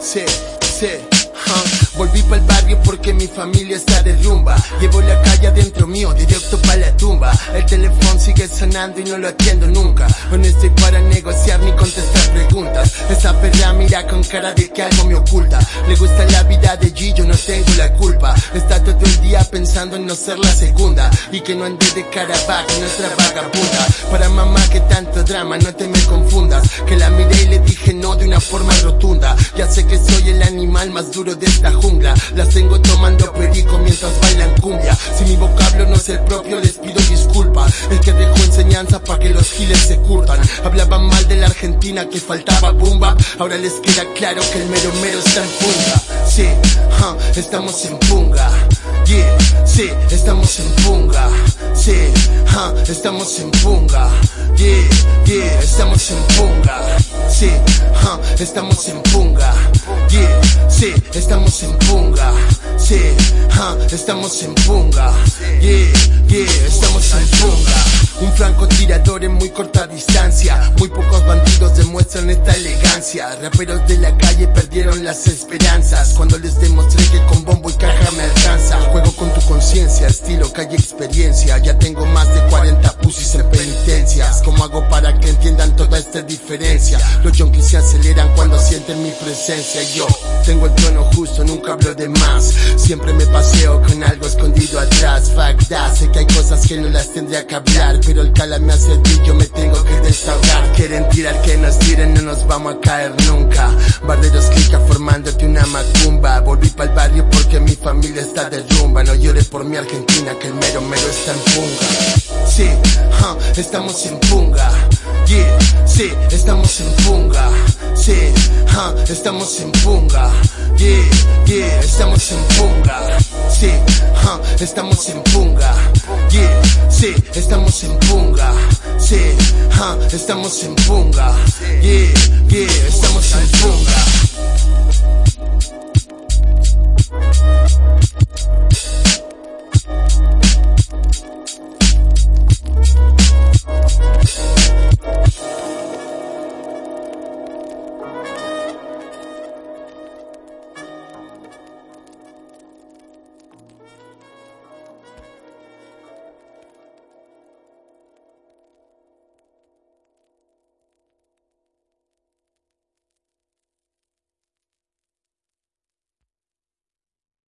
Sí, sí. huh. Volví pa'l barrio porque mi familia está de rumba. Llevo la calle adentro mío, directo pa' la tumba. El teléfono sigue sonando y no lo atiendo nunca. No estoy para negociar ni contestar preguntas. Esa perra mira con cara de que algo me oculta. Le gusta la vida de G, yo no tengo la culpa. Pensando en no ser la segunda. Y que no ande de cara baja, nuestra vagabunda. Para mamá que tanto drama, no te me confundas. Que la miré y le dije no de una forma rotunda. Ya sé que soy el animal más duro de esta jungla. Las tengo tomando perico mientras bailan cumbia. Si mi vocablo no es el propio, les pido disculpa. El que dejó enseñanza para que los giles se curtan. Hablaban mal de la Argentina que faltaba bumba. Ahora les queda claro que el mero mero está en punga. Sí, huh, estamos en punga. Yeah, sí, estamos en punga. Sí, huh, estamos en punga. Yeah, yeah, estamos en punga. Sí, estamos en punga. Yeah, sí, estamos en punga. Sí, estamos en punga. Yeah, yeah, estamos en punga. Un francotirador en muy corta distancia. Muy pocos bandidos demuestran esta elegancia. Raperos de la calle perdieron las esperanzas. Cuando les demostré que con bombo y caja me alcanza. Juego con tu conciencia, estilo, calle, experiencia. Ya tengo más de 40 pusis en penitencias. ¿Cómo hago para que entiendan toda esta diferencia? Los junkies se aceleran cuando sienten mi presencia. Yo tengo el tono justo, nunca hablo de más. Siempre me paseo con algo escondido atrás. Fuck that, sé que hay cosas que no las tendría que hablar. Pero el cala me hace yo me tengo que desahogar. Quieren tirar que nos tiren, no nos vamos a caer nunca. Barderos clica formándote una macumba. Volví pa'l barrio porque mi familia está de rumba. No llores por mi Argentina, que el mero mero está en punga. Sí, estamos en punga. Yeah, sí, estamos en punga. Sí, huh, estamos en punga. Yeah, yeah, estamos en punga. Sí, huh, estamos en punga. Yeah, sí, estamos en punga. Sí, huh, estamos en punga. Yeah, yeah, estamos en punga.